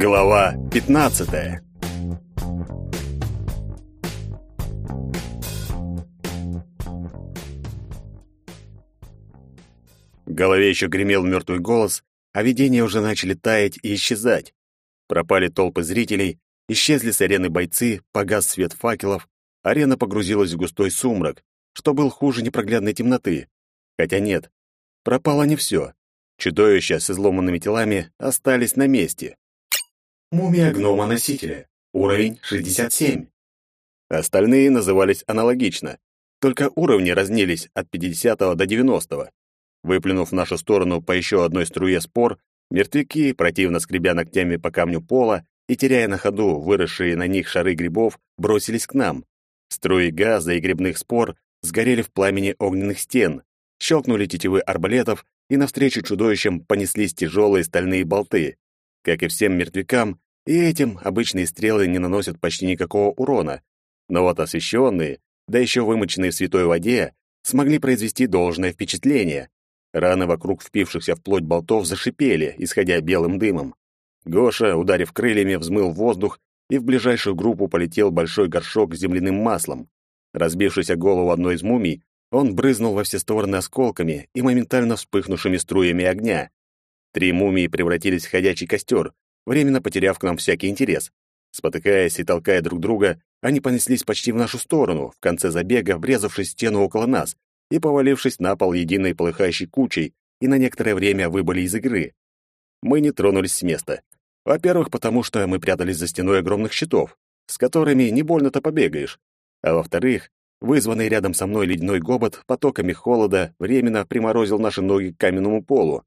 Глава 15. В голове еще гремел мертвый голос, а видения уже начали таять и исчезать. Пропали толпы зрителей, исчезли с арены бойцы, погас свет факелов, арена погрузилась в густой сумрак, что был хуже непроглядной темноты. Хотя нет, пропало не все. Чудовища с изломанными телами остались на месте. Мумия гнома-носителя. Уровень 67. Остальные назывались аналогично, только уровни разнились от 50 до 90. Выплюнув в нашу сторону по еще одной струе спор, мертвяки, противно скребя ногтями по камню пола и теряя на ходу выросшие на них шары грибов, бросились к нам. Струи газа и грибных спор сгорели в пламени огненных стен, щелкнули тетивы арбалетов и навстречу чудовищам понеслись тяжелые стальные болты. Как и всем мертвякам, и этим обычные стрелы не наносят почти никакого урона. Но вот освещенные, да еще вымоченные в святой воде, смогли произвести должное впечатление. Раны вокруг впившихся в плоть болтов зашипели, исходя белым дымом. Гоша, ударив крыльями, взмыл воздух, и в ближайшую группу полетел большой горшок с земляным маслом. Разбившись о голову одной из мумий, он брызнул во все стороны осколками и моментально вспыхнувшими струями огня. Три мумии превратились в ходячий костер, временно потеряв к нам всякий интерес. Спотыкаясь и толкая друг друга, они понеслись почти в нашу сторону, в конце забега врезавшись в стену около нас и повалившись на пол единой полыхающей кучей, и на некоторое время выбыли из игры. Мы не тронулись с места. Во-первых, потому что мы прятались за стеной огромных щитов, с которыми не больно-то побегаешь. А во-вторых, Вызванный рядом со мной ледяной гобот потоками холода временно приморозил наши ноги к каменному полу.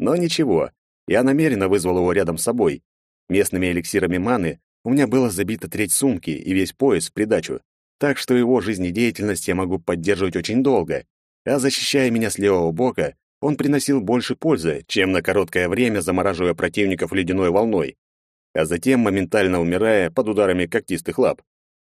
Но ничего, я намеренно вызвал его рядом с собой. Местными эликсирами маны у меня было забито треть сумки и весь пояс в придачу, так что его жизнедеятельность я могу поддерживать очень долго. А защищая меня с левого бока, он приносил больше пользы, чем на короткое время замораживая противников ледяной волной, а затем моментально умирая под ударами когтистых лап.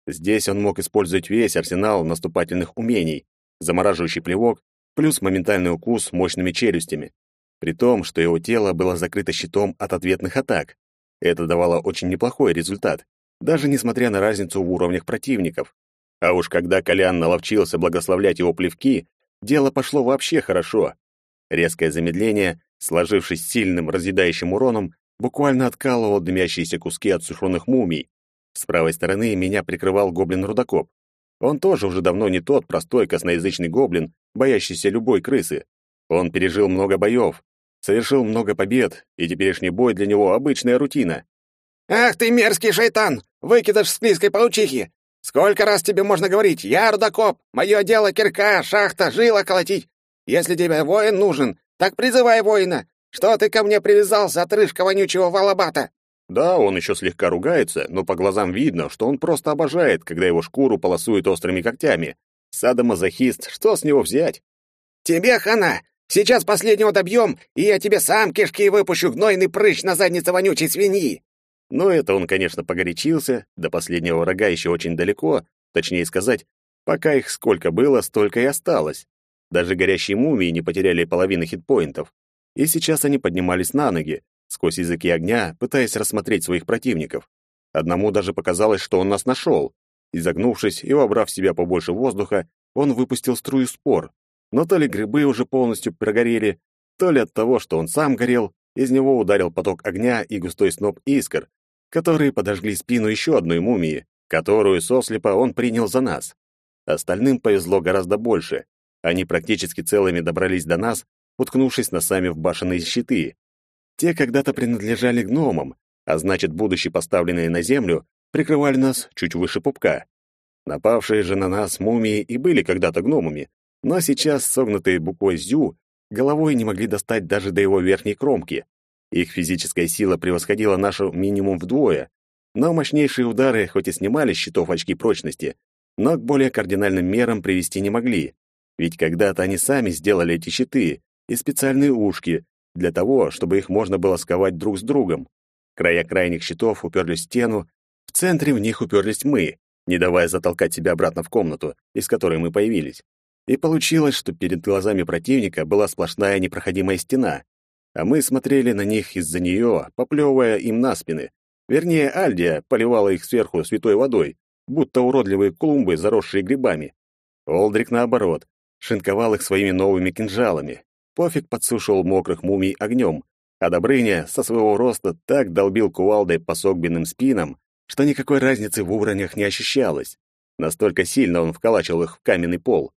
Здесь он мог использовать весь арсенал наступательных умений, замораживающий плевок, плюс моментальный укус мощными челюстями, при том, что его тело было закрыто щитом от ответных атак. Это давало очень неплохой результат, даже несмотря на разницу в уровнях противников. А уж когда Колян наловчился благословлять его плевки, дело пошло вообще хорошо. Резкое замедление, сложившись сильным разъедающим уроном, буквально откалывало дымящиеся куски от сушеных мумий, с правой стороны меня прикрывал гоблин-рудокоп. Он тоже уже давно не тот простой косноязычный гоблин, боящийся любой крысы. Он пережил много боев, совершил много побед, и теперешний бой для него обычная рутина. «Ах ты мерзкий шайтан! Выкидыш склизкой паучихи! Сколько раз тебе можно говорить? Я рудокоп! Мое дело кирка, шахта, жила колотить! Если тебе воин нужен, так призывай воина! Что ты ко мне привязался, отрыжка вонючего валабата?» Да, он еще слегка ругается, но по глазам видно, что он просто обожает, когда его шкуру полосуют острыми когтями. Садомазохист, что с него взять? «Тебе хана! Сейчас последнего добьем, и я тебе сам кишки выпущу гнойный прыщ на заднице вонючей свиньи!» Ну, это он, конечно, погорячился, до последнего врага еще очень далеко, точнее сказать, пока их сколько было, столько и осталось. Даже горящие мумии не потеряли половины хитпоинтов. И сейчас они поднимались на ноги, сквозь языки огня, пытаясь рассмотреть своих противников. Одному даже показалось, что он нас нашел. Изогнувшись и вобрав в себя побольше воздуха, он выпустил струю спор. Но то ли грибы уже полностью прогорели, то ли от того, что он сам горел, из него ударил поток огня и густой сноп искр, которые подожгли спину еще одной мумии, которую сослепа он принял за нас. Остальным повезло гораздо больше. Они практически целыми добрались до нас, уткнувшись носами в башенные щиты, те когда-то принадлежали гномам, а значит, будучи поставленные на землю, прикрывали нас чуть выше пупка. Напавшие же на нас мумии и были когда-то гномами, но сейчас согнутые буквой «зю» головой не могли достать даже до его верхней кромки. Их физическая сила превосходила нашу минимум вдвое, но мощнейшие удары хоть и снимали с щитов очки прочности, но к более кардинальным мерам привести не могли. Ведь когда-то они сами сделали эти щиты и специальные ушки, для того, чтобы их можно было сковать друг с другом. Края крайних щитов уперлись в стену, в центре в них уперлись мы, не давая затолкать себя обратно в комнату, из которой мы появились. И получилось, что перед глазами противника была сплошная непроходимая стена. а мы смотрели на них из-за нее, поплевывая им на спины. Вернее, Альдия поливала их сверху святой водой, будто уродливые клумбы, заросшие грибами. Олдрик, наоборот, шинковал их своими новыми кинжалами. Пофиг подсушивал мокрых мумий огнем, а Добрыня со своего роста так долбил кувалдой по согбенным спинам, что никакой разницы в уровнях не ощущалось. Настолько сильно он вколачивал их в каменный пол.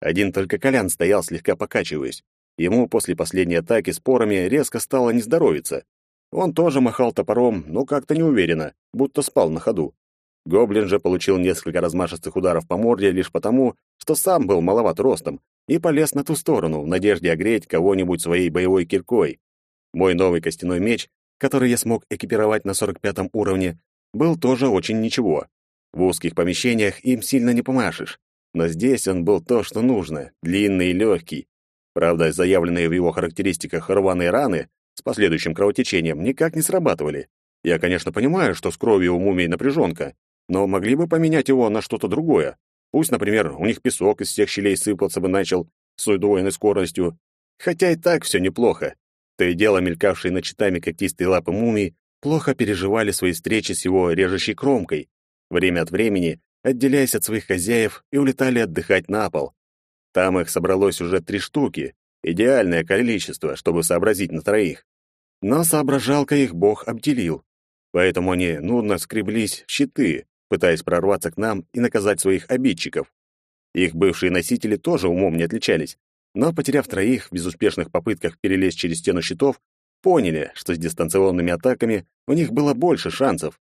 Один только Колян стоял, слегка покачиваясь. Ему после последней атаки спорами резко стало не здоровиться. Он тоже махал топором, но как-то неуверенно, будто спал на ходу. Гоблин же получил несколько размашистых ударов по морде лишь потому, что сам был маловат ростом и полез на ту сторону в надежде огреть кого-нибудь своей боевой киркой. Мой новый костяной меч, который я смог экипировать на 45 уровне, был тоже очень ничего. В узких помещениях им сильно не помашешь, но здесь он был то, что нужно, длинный и легкий. Правда, заявленные в его характеристиках рваные раны с последующим кровотечением никак не срабатывали. Я, конечно, понимаю, что с кровью у мумий напряженка, но могли бы поменять его на что-то другое. Пусть, например, у них песок из всех щелей сыпаться бы начал с удвоенной скоростью. Хотя и так все неплохо. То и дело мелькавшие ночетами когтистые лапы мумий плохо переживали свои встречи с его режущей кромкой, время от времени отделяясь от своих хозяев и улетали отдыхать на пол. Там их собралось уже три штуки, идеальное количество, чтобы сообразить на троих. Но соображалка их бог обделил, поэтому они нудно скреблись в щиты, пытаясь прорваться к нам и наказать своих обидчиков. Их бывшие носители тоже умом не отличались, но, потеряв троих в безуспешных попытках перелезть через стену щитов, поняли, что с дистанционными атаками у них было больше шансов.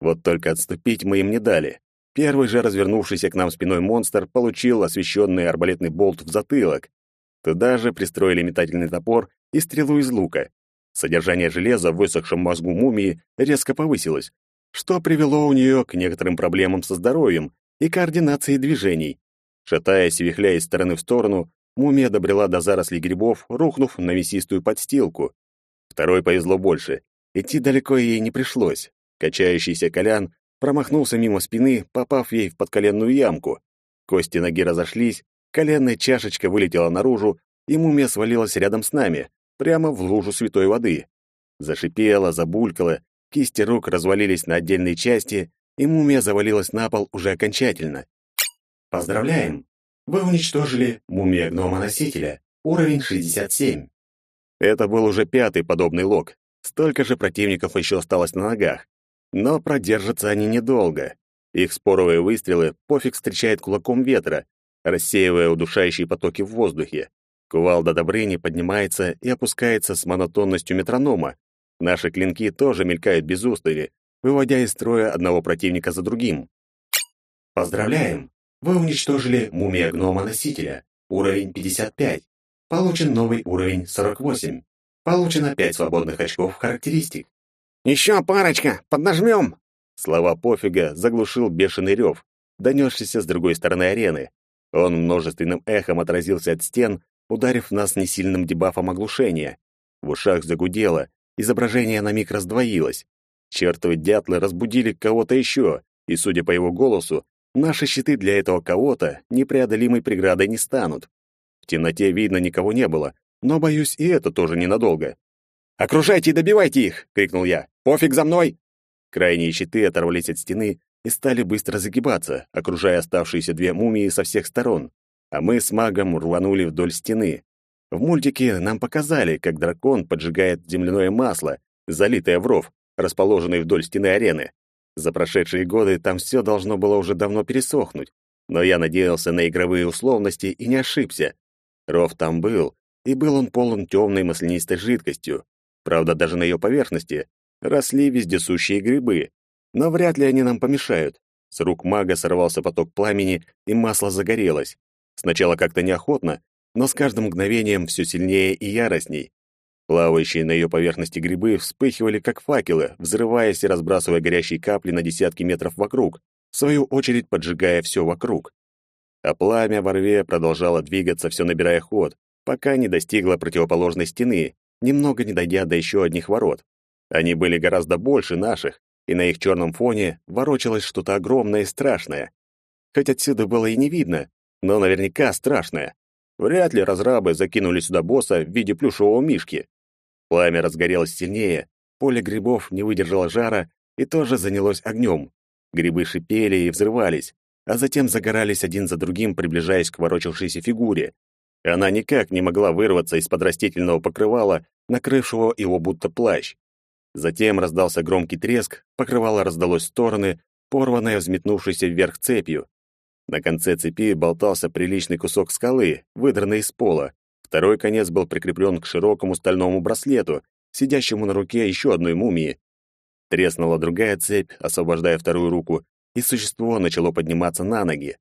Вот только отступить мы им не дали. Первый же развернувшийся к нам спиной монстр получил освещенный арбалетный болт в затылок. Туда же пристроили метательный топор и стрелу из лука. Содержание железа в высохшем мозгу мумии резко повысилось, что привело у нее к некоторым проблемам со здоровьем и координацией движений. Шатаясь и вихляя из стороны в сторону, мумия добрела до зарослей грибов, рухнув на весистую подстилку. Второй повезло больше. Идти далеко ей не пришлось. Качающийся колян промахнулся мимо спины, попав ей в подколенную ямку. Кости ноги разошлись, коленная чашечка вылетела наружу, и мумия свалилась рядом с нами, прямо в лужу святой воды. Зашипела, забулькала, Кисти рук развалились на отдельные части, и мумия завалилась на пол уже окончательно. Поздравляем! Вы уничтожили мумия гнома-носителя, уровень 67. Это был уже пятый подобный лог. Столько же противников еще осталось на ногах. Но продержатся они недолго. Их споровые выстрелы пофиг встречает кулаком ветра, рассеивая удушающие потоки в воздухе. Кувалда Добрыни поднимается и опускается с монотонностью метронома, Наши клинки тоже мелькают без устали, выводя из строя одного противника за другим. Поздравляем! Вы уничтожили мумия гнома-носителя, уровень 55. Получен новый уровень 48. Получено 5 свободных очков характеристик. «Еще парочка! Поднажмем!» Слова пофига заглушил бешеный рев, донесшийся с другой стороны арены. Он множественным эхом отразился от стен, ударив нас несильным дебафом оглушения. В ушах загудело, изображение на миг раздвоилось. Чертовы дятлы разбудили кого-то еще, и, судя по его голосу, наши щиты для этого кого-то непреодолимой преградой не станут. В темноте видно никого не было, но, боюсь, и это тоже ненадолго. «Окружайте и добивайте их!» — крикнул я. «Пофиг за мной!» Крайние щиты оторвались от стены и стали быстро загибаться, окружая оставшиеся две мумии со всех сторон, а мы с магом рванули вдоль стены. В мультике нам показали, как дракон поджигает земляное масло, залитое в ров, расположенный вдоль стены арены. За прошедшие годы там все должно было уже давно пересохнуть, но я надеялся на игровые условности и не ошибся. Ров там был, и был он полон темной маслянистой жидкостью. Правда, даже на ее поверхности росли вездесущие грибы, но вряд ли они нам помешают. С рук мага сорвался поток пламени, и масло загорелось. Сначала как-то неохотно, но с каждым мгновением все сильнее и яростней. Плавающие на ее поверхности грибы вспыхивали, как факелы, взрываясь и разбрасывая горящие капли на десятки метров вокруг, в свою очередь поджигая все вокруг. А пламя во рве продолжало двигаться, все набирая ход, пока не достигло противоположной стены, немного не дойдя до еще одних ворот. Они были гораздо больше наших, и на их черном фоне ворочалось что-то огромное и страшное. Хоть отсюда было и не видно, но наверняка страшное. Вряд ли разрабы закинули сюда босса в виде плюшевого мишки. Пламя разгорелось сильнее, поле грибов не выдержало жара и тоже занялось огнем. Грибы шипели и взрывались, а затем загорались один за другим, приближаясь к ворочавшейся фигуре. Она никак не могла вырваться из-под растительного покрывала, накрывшего его будто плащ. Затем раздался громкий треск, покрывало раздалось в стороны, порванное взметнувшейся вверх цепью. На конце цепи болтался приличный кусок скалы, выдранный из пола. Второй конец был прикреплен к широкому стальному браслету, сидящему на руке еще одной мумии. Треснула другая цепь, освобождая вторую руку, и существо начало подниматься на ноги.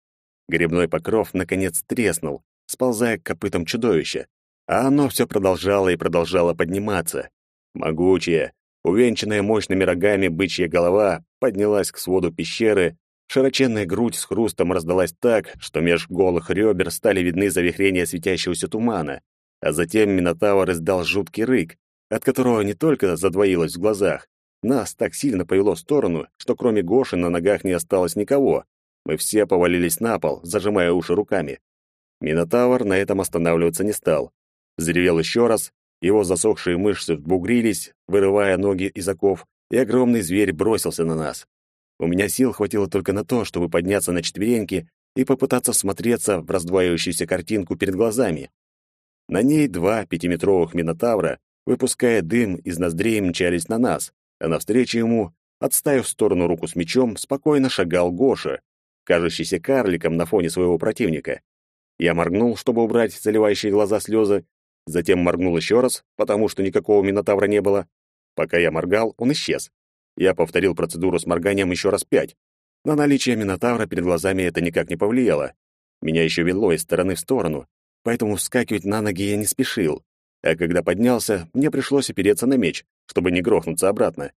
Грибной покров, наконец, треснул, сползая к копытам чудовища, а оно все продолжало и продолжало подниматься. Могучая, увенчанная мощными рогами бычья голова поднялась к своду пещеры, широченная грудь с хрустом раздалась так, что меж голых ребер стали видны завихрения светящегося тумана, а затем Минотавр издал жуткий рык, от которого не только задвоилось в глазах, нас так сильно повело в сторону, что кроме Гоши на ногах не осталось никого. Мы все повалились на пол, зажимая уши руками. Минотавр на этом останавливаться не стал. Заревел еще раз, его засохшие мышцы бугрились, вырывая ноги из оков, и огромный зверь бросился на нас. У меня сил хватило только на то, чтобы подняться на четвереньки и попытаться всмотреться в раздваивающуюся картинку перед глазами. На ней два пятиметровых минотавра, выпуская дым из ноздрей, мчались на нас а навстречу ему, отставив в сторону руку с мечом, спокойно шагал Гоша, кажущийся карликом на фоне своего противника. Я моргнул, чтобы убрать заливающие глаза слезы, затем моргнул еще раз, потому что никакого минотавра не было. Пока я моргал, он исчез. Я повторил процедуру с морганием еще раз пять. На наличие минотавра перед глазами это никак не повлияло. Меня еще вело из стороны в сторону, поэтому вскакивать на ноги я не спешил. А когда поднялся, мне пришлось опереться на меч, чтобы не грохнуться обратно.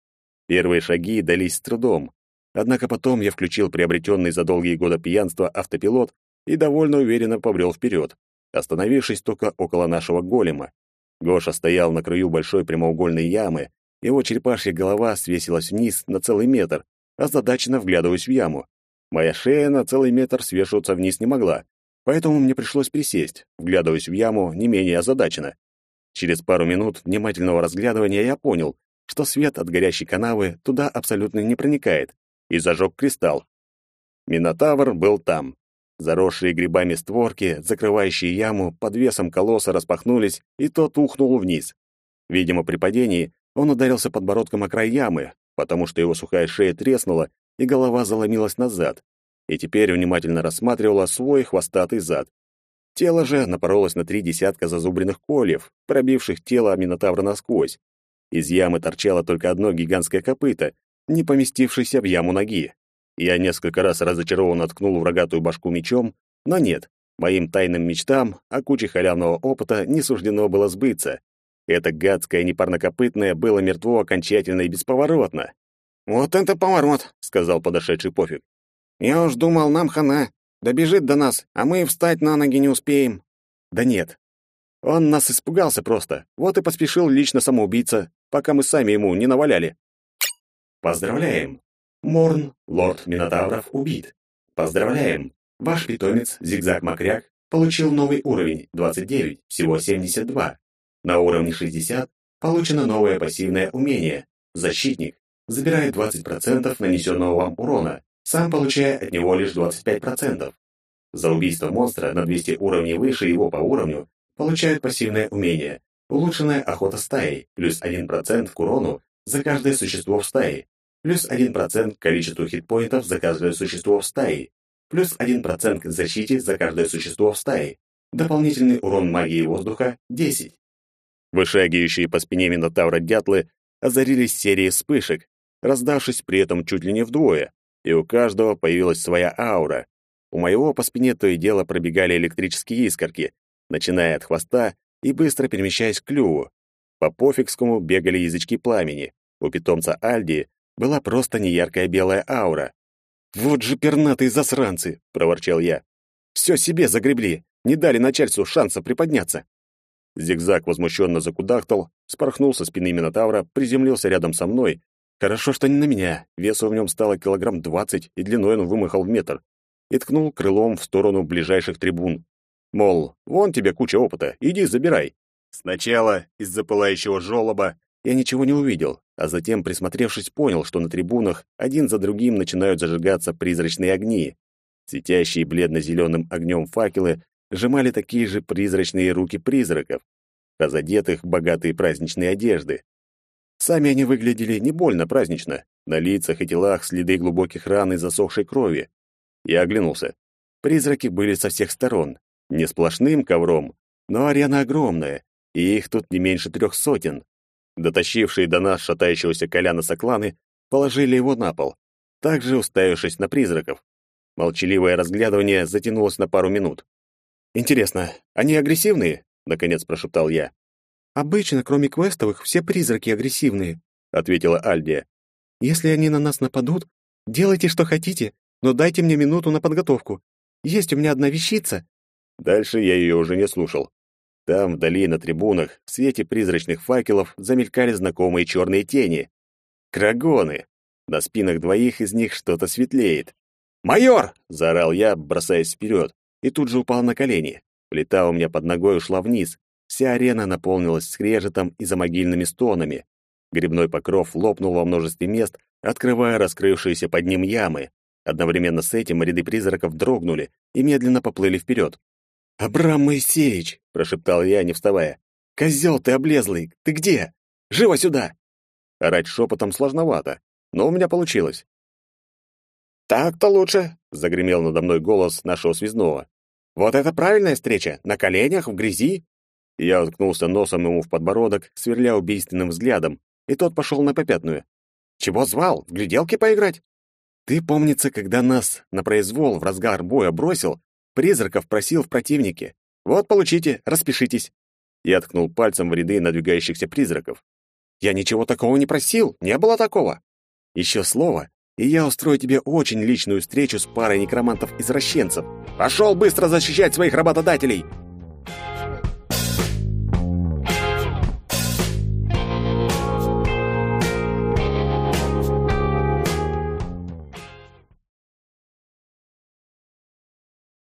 Первые шаги дались с трудом. Однако потом я включил приобретенный за долгие годы пьянства автопилот и довольно уверенно побрел вперед, остановившись только около нашего голема. Гоша стоял на краю большой прямоугольной ямы, его черепашья голова свесилась вниз на целый метр, озадаченно вглядываясь в яму. Моя шея на целый метр свешиваться вниз не могла, поэтому мне пришлось присесть, вглядываясь в яму не менее озадаченно. Через пару минут внимательного разглядывания я понял, что свет от горящей канавы туда абсолютно не проникает, и зажег кристалл. Минотавр был там. Заросшие грибами створки, закрывающие яму, под весом колосса распахнулись, и тот ухнул вниз. Видимо, при падении он ударился подбородком о край ямы, потому что его сухая шея треснула, и голова заломилась назад, и теперь внимательно рассматривала свой хвостатый зад. Тело же напоролось на три десятка зазубренных кольев, пробивших тело Минотавра насквозь. Из ямы торчало только одно гигантское копыто, не поместившееся в яму ноги. Я несколько раз разочарованно ткнул в рогатую башку мечом, но нет, моим тайным мечтам о куче халявного опыта не суждено было сбыться. Это гадское непарнокопытное было мертво окончательно и бесповоротно. «Вот это поворот!» — сказал подошедший пофиг. «Я уж думал, нам хана. Добежит до нас, а мы встать на ноги не успеем. Да нет. Он нас испугался просто. Вот и поспешил лично самоубийца, пока мы сами ему не наваляли. Поздравляем. Морн, лорд Минотавров, убит. Поздравляем. Ваш питомец Зигзаг Макряк получил новый уровень 29, всего 72. На уровне 60 получено новое пассивное умение Защитник. Забирает 20% нанесенного вам урона, сам получая от него лишь 25%. За убийство монстра на 200 уровней выше его по уровню получают пассивное умение улучшенная охота стаи, плюс 1% к урону за каждое существо в стае, плюс 1% к количеству хитпоинтов за каждое существо в стае, плюс 1% к защите за каждое существо в стае, дополнительный урон магии воздуха 10. Вышагивающие по спине Минотавра дятлы озарились серией вспышек, раздавшись при этом чуть ли не вдвое, и у каждого появилась своя аура. У моего по спине то и дело пробегали электрические искорки, начиная от хвоста и быстро перемещаясь к клюву. По пофигскому бегали язычки пламени. У питомца Альди была просто неяркая белая аура. «Вот же пернатые засранцы!» — проворчал я. «Все себе загребли, не дали начальству шанса приподняться». Зигзаг возмущенно закудахтал, спорхнул со спины Минотавра, приземлился рядом со мной Хорошо, что не на меня. Весу в нем стало килограмм двадцать, и длиной он вымахал в метр. И ткнул крылом в сторону ближайших трибун. Мол, вон тебе куча опыта, иди забирай. Сначала из-за пылающего желоба я ничего не увидел, а затем, присмотревшись, понял, что на трибунах один за другим начинают зажигаться призрачные огни. Светящие бледно-зеленым огнем факелы сжимали такие же призрачные руки призраков, разодетых в богатые праздничные одежды. Сами они выглядели не больно празднично, на лицах и телах следы глубоких ран и засохшей крови. Я оглянулся. Призраки были со всех сторон, не сплошным ковром, но арена огромная, и их тут не меньше трех сотен. Дотащившие до нас шатающегося Коляна Сокланы положили его на пол, также уставившись на призраков. Молчаливое разглядывание затянулось на пару минут. «Интересно, они агрессивные?» — наконец прошептал я. «Обычно, кроме квестовых, все призраки агрессивные», — ответила Альдия. «Если они на нас нападут, делайте, что хотите, но дайте мне минуту на подготовку. Есть у меня одна вещица». Дальше я ее уже не слушал. Там, вдали, на трибунах, в свете призрачных факелов, замелькали знакомые черные тени. Крагоны. На спинах двоих из них что-то светлеет. «Майор!» — заорал я, бросаясь вперед, и тут же упал на колени. Плита у меня под ногой ушла вниз. Вся арена наполнилась скрежетом и замогильными стонами. Грибной покров лопнул во множестве мест, открывая раскрывшиеся под ним ямы. Одновременно с этим ряды призраков дрогнули и медленно поплыли вперед. «Абрам Моисеевич!» — прошептал я, не вставая. «Козел ты облезлый! Ты где? Живо сюда!» Орать шепотом сложновато, но у меня получилось. «Так-то лучше», — загремел надо мной голос нашего связного. «Вот это правильная встреча! На коленях, в грязи!» Я уткнулся носом ему в подбородок, сверля убийственным взглядом, и тот пошел на попятную. «Чего звал? В гляделки поиграть?» «Ты, помнится, когда нас на произвол в разгар боя бросил, Призраков просил в противнике. Вот, получите, распишитесь. Я ткнул пальцем в ряды надвигающихся призраков. Я ничего такого не просил, не было такого. Еще слово, и я устрою тебе очень личную встречу с парой некромантов-извращенцев. Пошел быстро защищать своих работодателей!